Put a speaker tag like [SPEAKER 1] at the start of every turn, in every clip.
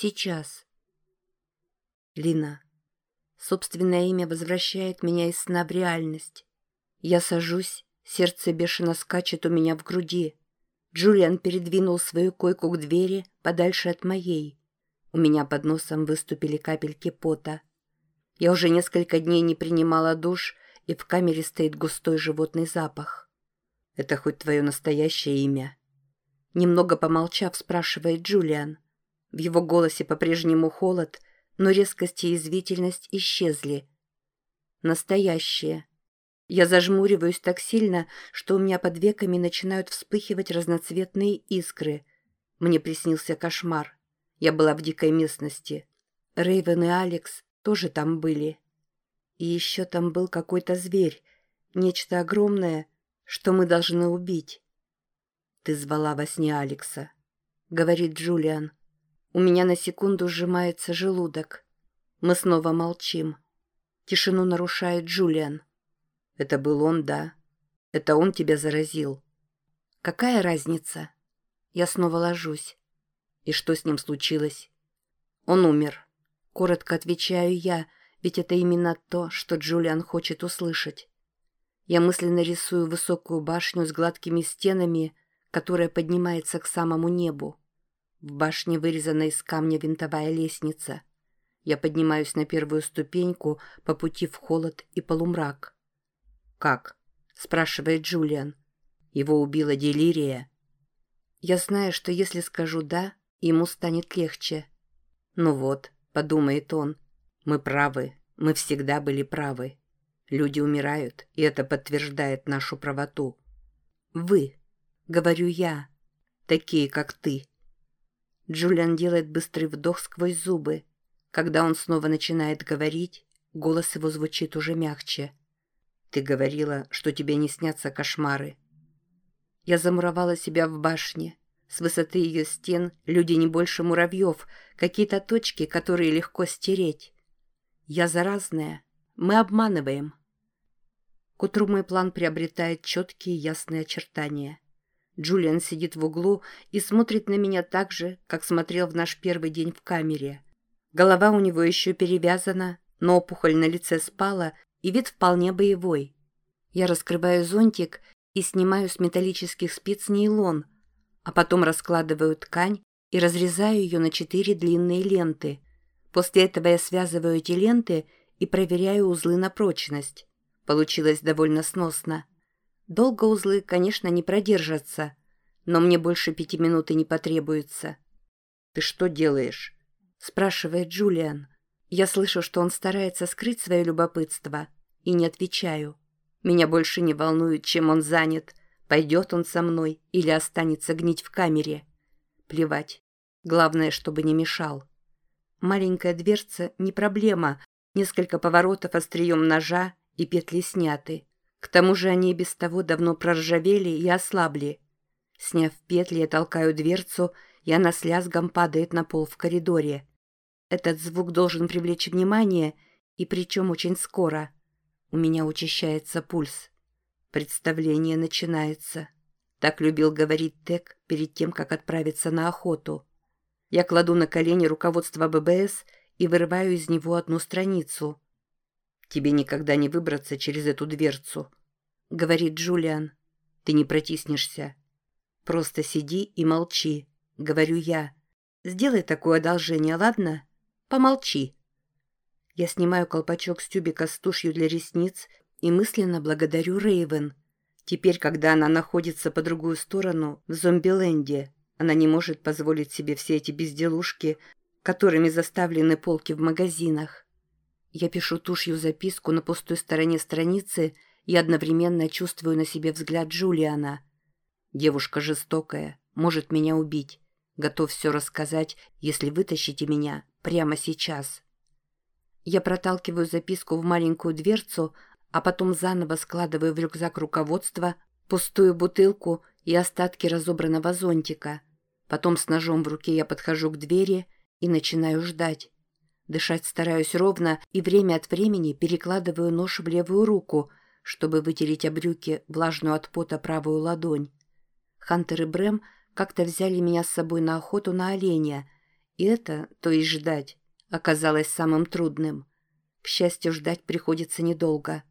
[SPEAKER 1] Сейчас. Лина. Собственное имя возвращает меня из сна в реальность. Я сажусь, сердце бешено скачет у меня в груди. Джулиан передвинул свою койку к двери подальше от моей. У меня под носом выступили капельки пота. Я уже несколько дней не принимала душ, и в камере стоит густой животный запах. «Это хоть твое настоящее имя?» Немного помолчав, спрашивает Джулиан. В его голосе по-прежнему холод, но резкость и язвительность исчезли. Настоящее. Я зажмуриваюсь так сильно, что у меня под веками начинают вспыхивать разноцветные искры. Мне приснился кошмар. Я была в дикой местности. Рейвен и Алекс тоже там были. И еще там был какой-то зверь, нечто огромное, что мы должны убить. «Ты звала во сне Алекса», — говорит Джулиан. У меня на секунду сжимается желудок. Мы снова молчим. Тишину нарушает Джулиан. Это был он, да. Это он тебя заразил. Какая разница? Я снова ложусь. И что с ним случилось? Он умер. Коротко отвечаю я, ведь это именно то, что Джулиан хочет услышать. Я мысленно рисую высокую башню с гладкими стенами, которая поднимается к самому небу. В башне вырезана из камня винтовая лестница. Я поднимаюсь на первую ступеньку по пути в холод и полумрак. «Как?» – спрашивает Джулиан. «Его убила делирия?» Я знаю, что если скажу «да», ему станет легче. «Ну вот», – подумает он, – «мы правы, мы всегда были правы. Люди умирают, и это подтверждает нашу правоту». «Вы», — говорю я, — «такие, как ты». Джулиан делает быстрый вдох сквозь зубы. Когда он снова начинает говорить, голос его звучит уже мягче. «Ты говорила, что тебе не снятся кошмары». Я замуровала себя в башне. С высоты ее стен люди не больше муравьев, какие-то точки, которые легко стереть. Я заразная. Мы обманываем. К утру мой план приобретает четкие ясные очертания. Джулиан сидит в углу и смотрит на меня так же, как смотрел в наш первый день в камере. Голова у него еще перевязана, но опухоль на лице спала, и вид вполне боевой. Я раскрываю зонтик и снимаю с металлических спиц нейлон, а потом раскладываю ткань и разрезаю ее на четыре длинные ленты. После этого я связываю эти ленты и проверяю узлы на прочность. Получилось довольно сносно. Долго узлы, конечно, не продержатся, но мне больше пяти минут и не потребуется. «Ты что делаешь?» — спрашивает Джулиан. Я слышу, что он старается скрыть свое любопытство, и не отвечаю. Меня больше не волнует, чем он занят, пойдет он со мной или останется гнить в камере. Плевать. Главное, чтобы не мешал. Маленькая дверца — не проблема, несколько поворотов острием ножа и петли сняты. К тому же они и без того давно проржавели и ослабли. Сняв петли, я толкаю дверцу, и она с лязгом падает на пол в коридоре. Этот звук должен привлечь внимание, и причем очень скоро. У меня учащается пульс. Представление начинается. Так любил говорить Тек перед тем, как отправиться на охоту. Я кладу на колени руководство ББС и вырываю из него одну страницу. «Тебе никогда не выбраться через эту дверцу», — говорит Джулиан. «Ты не протиснешься. Просто сиди и молчи», — говорю я. «Сделай такое одолжение, ладно? Помолчи». Я снимаю колпачок с тюбика с тушью для ресниц и мысленно благодарю Рейвен. Теперь, когда она находится по другую сторону, в зомбиленде, она не может позволить себе все эти безделушки, которыми заставлены полки в магазинах. Я пишу тушью записку на пустой стороне страницы и одновременно чувствую на себе взгляд Джулиана. Девушка жестокая, может меня убить. Готов все рассказать, если вытащите меня прямо сейчас. Я проталкиваю записку в маленькую дверцу, а потом заново складываю в рюкзак руководства, пустую бутылку и остатки разобранного зонтика. Потом с ножом в руке я подхожу к двери и начинаю ждать. Дышать стараюсь ровно и время от времени перекладываю нож в левую руку, чтобы вытереть об брюки влажную от пота правую ладонь. Хантер и Брэм как-то взяли меня с собой на охоту на оленя, И это, то есть ждать, оказалось самым трудным. К счастью, ждать приходится недолго.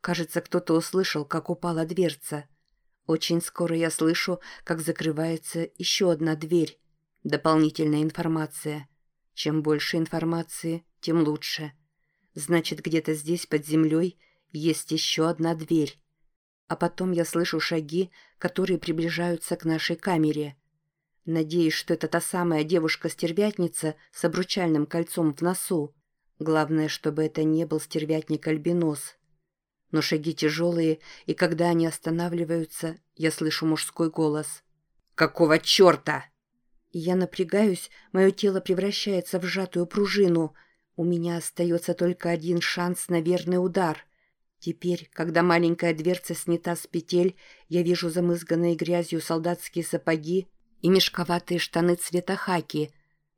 [SPEAKER 1] Кажется, кто-то услышал, как упала дверца. Очень скоро я слышу, как закрывается еще одна дверь. Дополнительная информация. Чем больше информации, тем лучше. Значит, где-то здесь, под землей, есть еще одна дверь. А потом я слышу шаги, которые приближаются к нашей камере. Надеюсь, что это та самая девушка-стервятница с обручальным кольцом в носу. Главное, чтобы это не был стервятник-альбинос. Но шаги тяжелые, и когда они останавливаются, я слышу мужской голос. «Какого черта?» Я напрягаюсь, мое тело превращается в сжатую пружину. У меня остается только один шанс на верный удар. Теперь, когда маленькая дверца снята с петель, я вижу замызганные грязью солдатские сапоги и мешковатые штаны цвета хаки.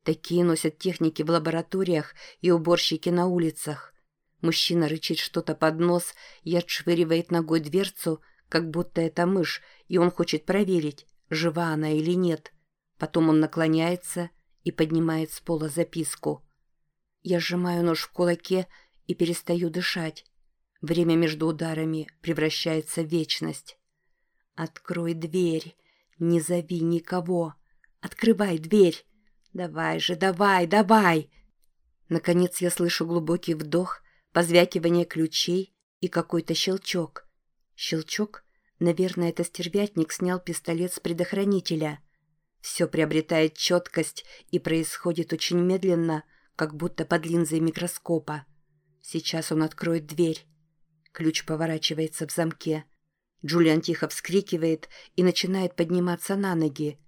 [SPEAKER 1] Такие носят техники в лабораториях и уборщики на улицах. Мужчина рычит что-то под нос и отшвыривает ногой дверцу, как будто это мышь, и он хочет проверить, жива она или нет. Потом он наклоняется и поднимает с пола записку. Я сжимаю нож в кулаке и перестаю дышать. Время между ударами превращается в вечность. «Открой дверь! Не зови никого! Открывай дверь! Давай же, давай, давай!» Наконец я слышу глубокий вдох, позвякивание ключей и какой-то щелчок. Щелчок? Наверное, это стервятник снял пистолет с предохранителя. Все приобретает четкость и происходит очень медленно, как будто под линзой микроскопа. Сейчас он откроет дверь. Ключ поворачивается в замке. Джулиан тихо вскрикивает и начинает подниматься на ноги.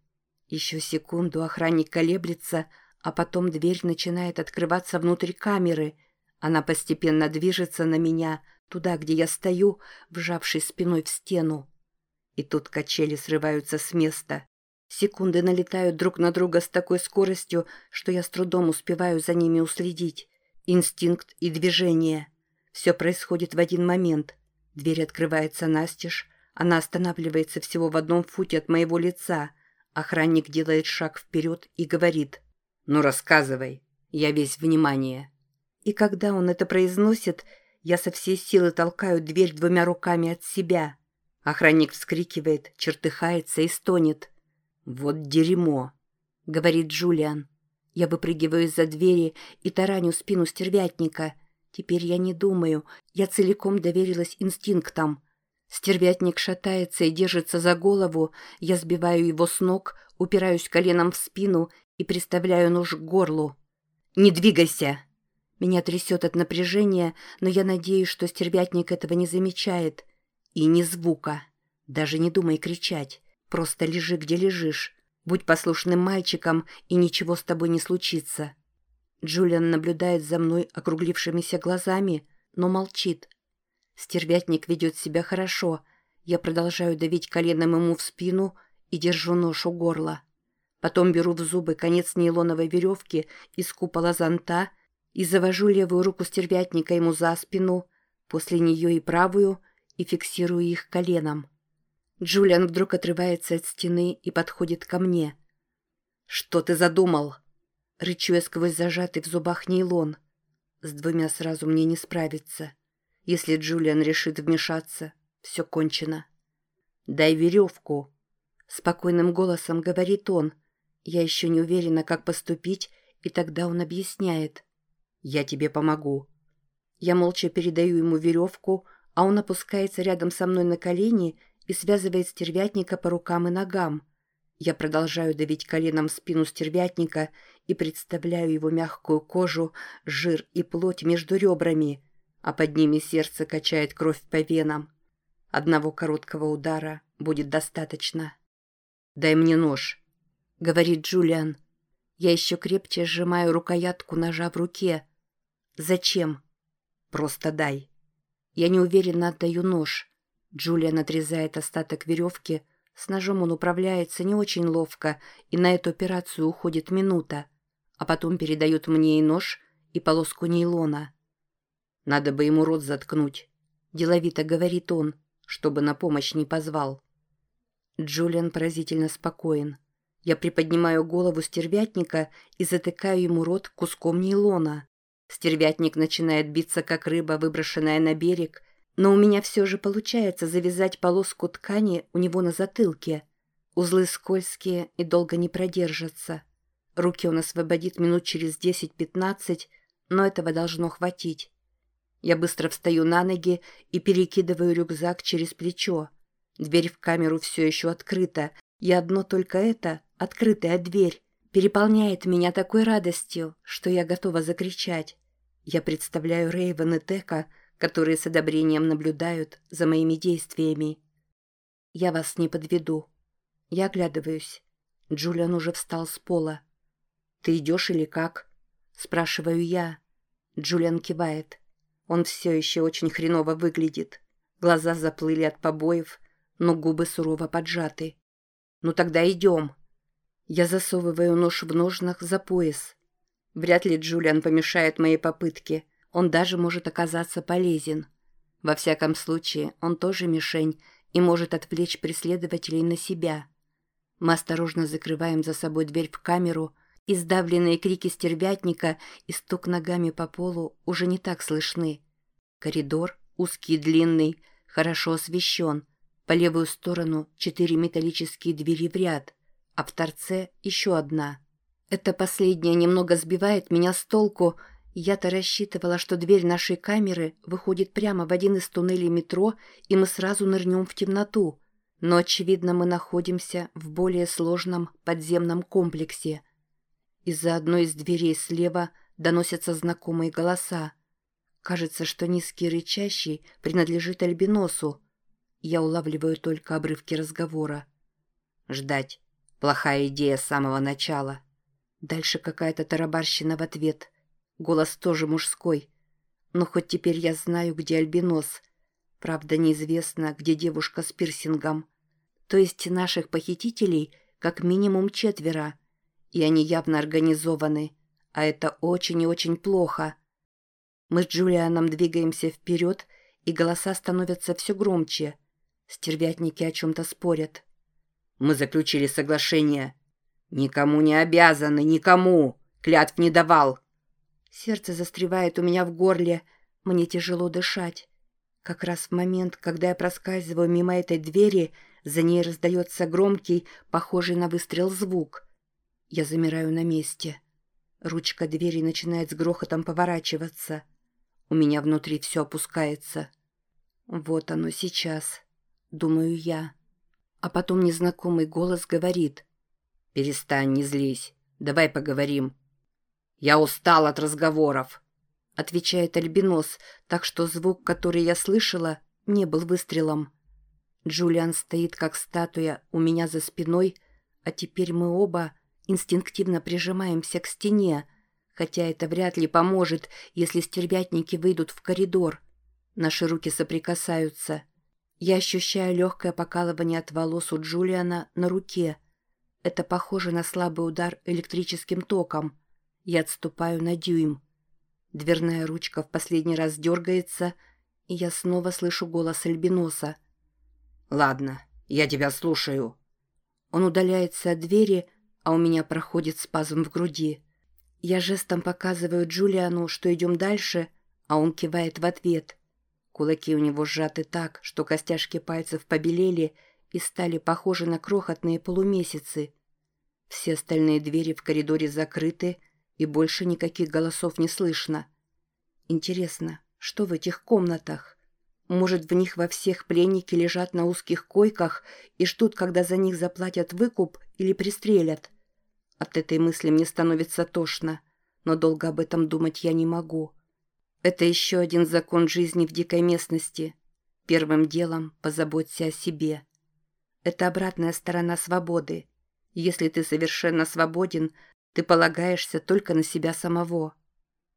[SPEAKER 1] Еще секунду охранник колеблется, а потом дверь начинает открываться внутрь камеры. Она постепенно движется на меня, туда, где я стою, вжавшись спиной в стену. И тут качели срываются с места. Секунды налетают друг на друга с такой скоростью, что я с трудом успеваю за ними уследить. Инстинкт и движение — все происходит в один момент. Дверь открывается настежь, она останавливается всего в одном футе от моего лица. Охранник делает шаг вперед и говорит «Ну рассказывай, я весь внимание». И когда он это произносит, я со всей силы толкаю дверь двумя руками от себя. Охранник вскрикивает, чертыхается и стонет. «Вот дерьмо», — говорит Джулиан. Я выпрыгиваю из-за двери и тараню спину стервятника — Теперь я не думаю, я целиком доверилась инстинктам. Стервятник шатается и держится за голову, я сбиваю его с ног, упираюсь коленом в спину и приставляю нож к горлу. «Не двигайся!» Меня трясет от напряжения, но я надеюсь, что стервятник этого не замечает. И ни звука. Даже не думай кричать. Просто лежи, где лежишь. Будь послушным мальчиком, и ничего с тобой не случится. Джулиан наблюдает за мной округлившимися глазами, но молчит. Стервятник ведет себя хорошо. Я продолжаю давить коленом ему в спину и держу нож у горла. Потом беру в зубы конец нейлоновой веревки из купола зонта и завожу левую руку стервятника ему за спину, после нее и правую, и фиксирую их коленом. Джулиан вдруг отрывается от стены и подходит ко мне. «Что ты задумал?» Рычу я сквозь зажатый в зубах нейлон. С двумя сразу мне не справиться. Если Джулиан решит вмешаться, все кончено. «Дай веревку», — спокойным голосом говорит он. Я еще не уверена, как поступить, и тогда он объясняет. «Я тебе помогу». Я молча передаю ему веревку, а он опускается рядом со мной на колени и связывает стервятника по рукам и ногам. Я продолжаю давить коленом спину стервятника и представляю его мягкую кожу, жир и плоть между ребрами, а под ними сердце качает кровь по венам. Одного короткого удара будет достаточно. «Дай мне нож», — говорит Джулиан. Я еще крепче сжимаю рукоятку ножа в руке. «Зачем?» «Просто дай». Я неуверенно отдаю нож. Джулиан отрезает остаток веревки, — с ножом он управляется не очень ловко, и на эту операцию уходит минута. А потом передают мне и нож, и полоску нейлона. «Надо бы ему рот заткнуть», — деловито говорит он, чтобы на помощь не позвал. Джулиан поразительно спокоен. Я приподнимаю голову стервятника и затыкаю ему рот куском нейлона. Стервятник начинает биться, как рыба, выброшенная на берег, но у меня все же получается завязать полоску ткани у него на затылке. Узлы скользкие и долго не продержатся. Руки он освободит минут через 10-15, но этого должно хватить. Я быстро встаю на ноги и перекидываю рюкзак через плечо. Дверь в камеру все еще открыта, и одно только это, открытая дверь, переполняет меня такой радостью, что я готова закричать. Я представляю Рейвен и Тека, которые с одобрением наблюдают за моими действиями. Я вас не подведу. Я оглядываюсь. Джулиан уже встал с пола. «Ты идешь или как?» Спрашиваю я. Джулиан кивает. Он все еще очень хреново выглядит. Глаза заплыли от побоев, но губы сурово поджаты. «Ну тогда идем». Я засовываю нож в ножнах за пояс. Вряд ли Джулиан помешает моей попытке. Он даже может оказаться полезен. Во всяком случае, он тоже мишень и может отвлечь преследователей на себя. Мы осторожно закрываем за собой дверь в камеру, и сдавленные крики стервятника и стук ногами по полу уже не так слышны. Коридор, узкий и длинный, хорошо освещен. По левую сторону четыре металлические двери в ряд, а в торце еще одна — это последнее немного сбивает меня с толку. Я-то рассчитывала, что дверь нашей камеры выходит прямо в один из туннелей метро, и мы сразу нырнем в темноту. Но, очевидно, мы находимся в более сложном подземном комплексе. Из-за одной из дверей слева доносятся знакомые голоса. Кажется, что низкий рычащий принадлежит альбиносу. Я улавливаю только обрывки разговора. Ждать. Плохая идея с самого начала. Дальше какая-то тарабарщина в ответ. Голос тоже мужской. Но хоть теперь я знаю, где альбинос. Правда, неизвестно, где девушка с пирсингом. То есть наших похитителей как минимум четверо. И они явно организованы. А это очень и очень плохо. Мы с Джулианом двигаемся вперед, и голоса становятся все громче. Стервятники о чем-то спорят. «Мы заключили соглашение», «Никому не обязаны, никому! Клятв не давал!» Сердце застревает у меня в горле, мне тяжело дышать. Как раз в момент, когда я проскальзываю мимо этой двери, за ней раздается громкий, похожий на выстрел звук. Я замираю на месте. Ручка двери начинает с грохотом поворачиваться. У меня внутри все опускается. Вот оно сейчас, думаю я. А потом незнакомый голос говорит — «Перестань, не злись. Давай поговорим». «Я устал от разговоров», — отвечает Альбинос, так что звук, который я слышала, не был выстрелом. Джулиан стоит как статуя у меня за спиной, а теперь мы оба инстинктивно прижимаемся к стене, хотя это вряд ли поможет, если стервятники выйдут в коридор. Наши руки соприкасаются. Я ощущаю легкое покалывание от волос у Джулиана на руке — это похоже на слабый удар электрическим током. Я отступаю на дюйм. Дверная ручка в последний раз дергается, и я снова слышу голос Альбиноса. «Ладно, я тебя слушаю». Он удаляется от двери, а у меня проходит спазм в груди. Я жестом показываю Джулиану, что идем дальше, а он кивает в ответ. Кулаки у него сжаты так, что костяшки пальцев побелели, и стали похожи на крохотные полумесяцы. Все остальные двери в коридоре закрыты, и больше никаких голосов не слышно. Интересно, что в этих комнатах? Может, в них во всех пленники лежат на узких койках и ждут, когда за них заплатят выкуп или пристрелят? От этой мысли мне становится тошно, но долго об этом думать я не могу. Это еще один закон жизни в дикой местности. Первым делом позаботься о себе. Это обратная сторона свободы. Если ты совершенно свободен, ты полагаешься только на себя самого.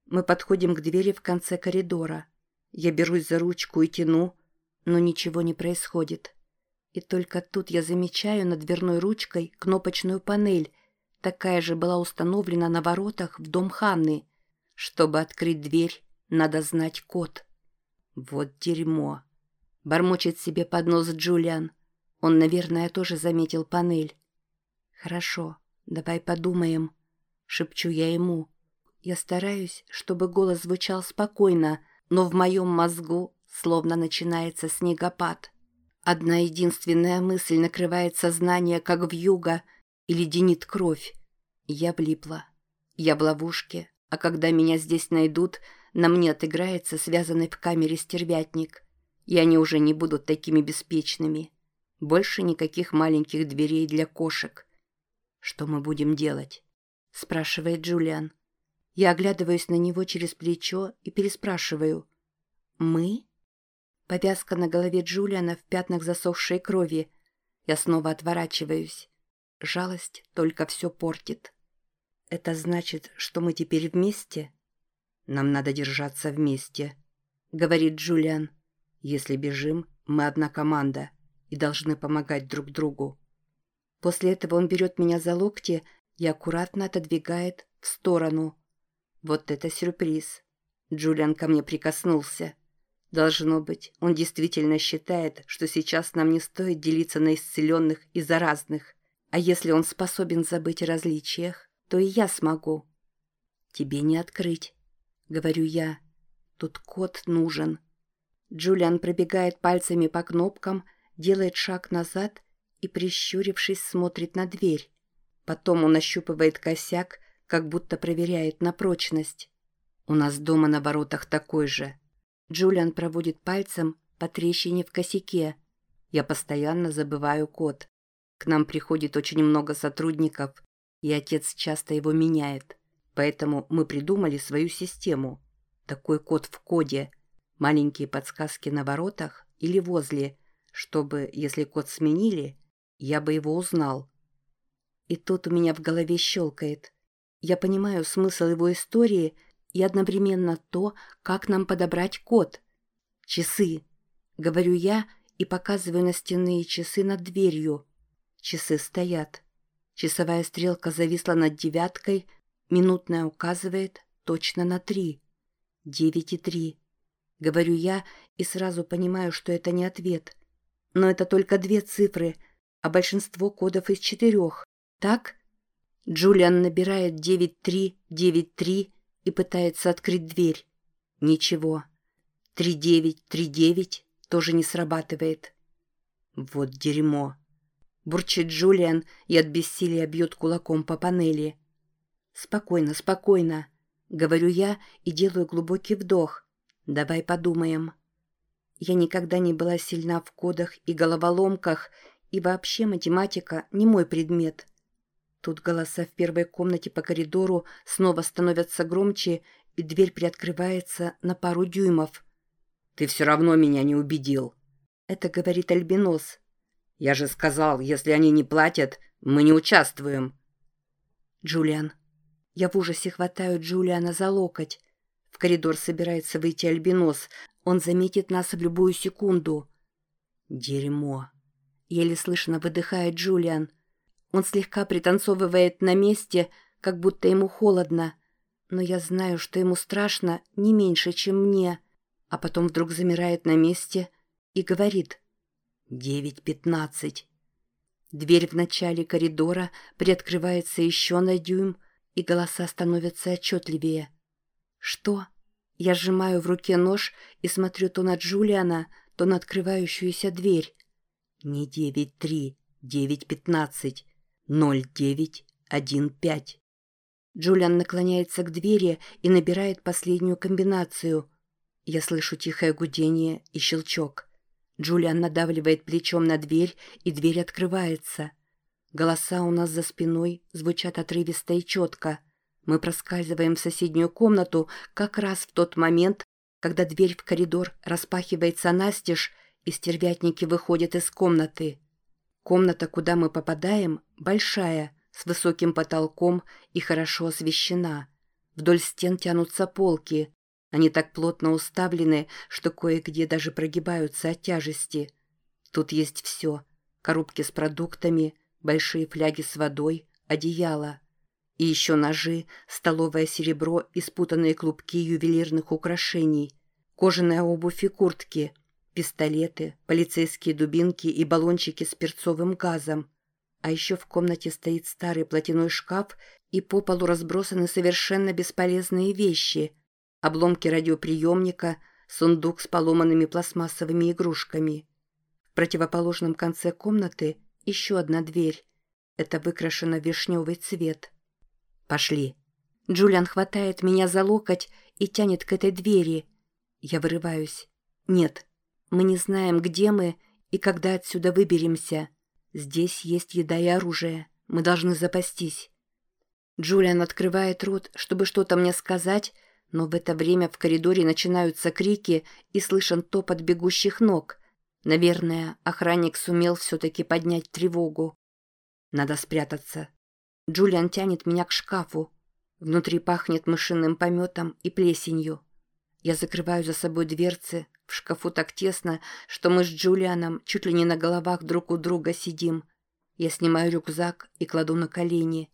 [SPEAKER 1] Мы подходим к двери в конце коридора. Я берусь за ручку и тяну, но ничего не происходит. И только тут я замечаю над дверной ручкой кнопочную панель. Такая же была установлена на воротах в дом Ханны. Чтобы открыть дверь, надо знать код. Вот дерьмо. Бормочет себе под нос Джулиан. Он, наверное, тоже заметил панель. «Хорошо, давай подумаем», — шепчу я ему. Я стараюсь, чтобы голос звучал спокойно, но в моем мозгу словно начинается снегопад. Одна единственная мысль накрывает сознание, как вьюга, и леденит кровь. Я влипла. Я в ловушке, а когда меня здесь найдут, на мне отыграется связанный в камере стервятник, и они уже не будут такими беспечными. Больше никаких маленьких дверей для кошек. «Что мы будем делать?» — спрашивает Джулиан. Я оглядываюсь на него через плечо и переспрашиваю. «Мы?» Повязка на голове Джулиана в пятнах засохшей крови. Я снова отворачиваюсь. Жалость только все портит. «Это значит, что мы теперь вместе?» «Нам надо держаться вместе», — говорит Джулиан. «Если бежим, мы одна команда и должны помогать друг другу». После этого он берет меня за локти и аккуратно отодвигает в сторону. Вот это сюрприз. Джулиан ко мне прикоснулся. Должно быть, он действительно считает, что сейчас нам не стоит делиться на исцеленных и заразных. А если он способен забыть о различиях, то и я смогу. Тебе не открыть, говорю я. Тут код нужен. Джулиан пробегает пальцами по кнопкам, делает шаг назад и, прищурившись, смотрит на дверь. Потом он ощупывает косяк, как будто проверяет на прочность. У нас дома на воротах такой же. Джулиан проводит пальцем по трещине в косяке. Я постоянно забываю код. К нам приходит очень много сотрудников, и отец часто его меняет. Поэтому мы придумали свою систему. Такой код в коде. Маленькие подсказки на воротах или возле, чтобы, если код сменили, я бы его узнал. И тут у меня в голове щелкает. Я понимаю смысл его истории – и одновременно то, как нам подобрать код. Часы. Говорю я и показываю на стенные часы над дверью. Часы стоят. Часовая стрелка зависла над девяткой, минутная указывает точно на три. Девять и три. Говорю я и сразу понимаю, что это не ответ. Но это только две цифры, а большинство кодов из четырех. Так? Джулиан набирает девять три девять три и пытается открыть дверь. Ничего. Три девять, три девять тоже не срабатывает. Вот дерьмо. Бурчит Джулиан и от бессилия бьет кулаком по панели. «Спокойно, спокойно», — говорю я и делаю глубокий вдох. «Давай подумаем». Я никогда не была сильна в кодах и головоломках, и вообще математика не мой предмет. Тут голоса в первой комнате по коридору снова становятся громче, и дверь приоткрывается на пару дюймов. «Ты все равно меня не убедил», — это говорит Альбинос. «Я же сказал, если они не платят, мы не участвуем». «Джулиан». Я в ужасе хватаю Джулиана за локоть. В коридор собирается выйти Альбинос. Он заметит нас в любую секунду. «Дерьмо», — еле слышно выдыхает Джулиан. Он слегка пританцовывает на месте, как будто ему холодно. Но я знаю, что ему страшно не меньше, чем мне. А потом вдруг замирает на месте и говорит «Девять пятнадцать». Дверь в начале коридора приоткрывается еще на дюйм, и голоса становятся отчетливее. «Что?» Я сжимаю в руке нож и смотрю то на Джулиана, то на открывающуюся дверь. «Не девять три, девять пятнадцать. 0915. Джулиан наклоняется к двери и набирает последнюю комбинацию. Я слышу тихое гудение и щелчок. Джулиан надавливает плечом на дверь, и дверь открывается. Голоса у нас за спиной звучат отрывисто и четко. Мы проскальзываем в соседнюю комнату как раз в тот момент, когда дверь в коридор распахивается настежь, и стервятники выходят из комнаты. Комната, куда мы попадаем, большая, с высоким потолком и хорошо освещена. Вдоль стен тянутся полки. Они так плотно уставлены, что кое-где даже прогибаются от тяжести. Тут есть все. Коробки с продуктами, большие фляги с водой, одеяло. И еще ножи, столовое серебро и спутанные клубки ювелирных украшений, кожаная обувь и куртки — пистолеты, полицейские дубинки и баллончики с перцовым газом. А еще в комнате стоит старый платяной шкаф, и по полу разбросаны совершенно бесполезные вещи. Обломки радиоприемника, сундук с поломанными пластмассовыми игрушками. В противоположном конце комнаты еще одна дверь. Это выкрашено вишневый цвет. «Пошли». Джулиан хватает меня за локоть и тянет к этой двери. Я вырываюсь. «Нет, мы не знаем, где мы и когда отсюда выберемся. Здесь есть еда и оружие. Мы должны запастись». Джулиан открывает рот, чтобы что-то мне сказать, но в это время в коридоре начинаются крики и слышен топот бегущих ног. Наверное, охранник сумел все-таки поднять тревогу. Надо спрятаться. Джулиан тянет меня к шкафу. Внутри пахнет мышиным пометом и плесенью. Я закрываю за собой дверцы. В шкафу так тесно, что мы с Джулианом чуть ли не на головах друг у друга сидим. Я снимаю рюкзак и кладу на колени.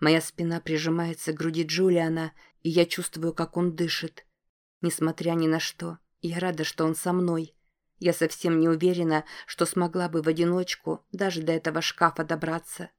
[SPEAKER 1] Моя спина прижимается к груди Джулиана, и я чувствую, как он дышит. Несмотря ни на что, я рада, что он со мной. Я совсем не уверена, что смогла бы в одиночку даже до этого шкафа добраться.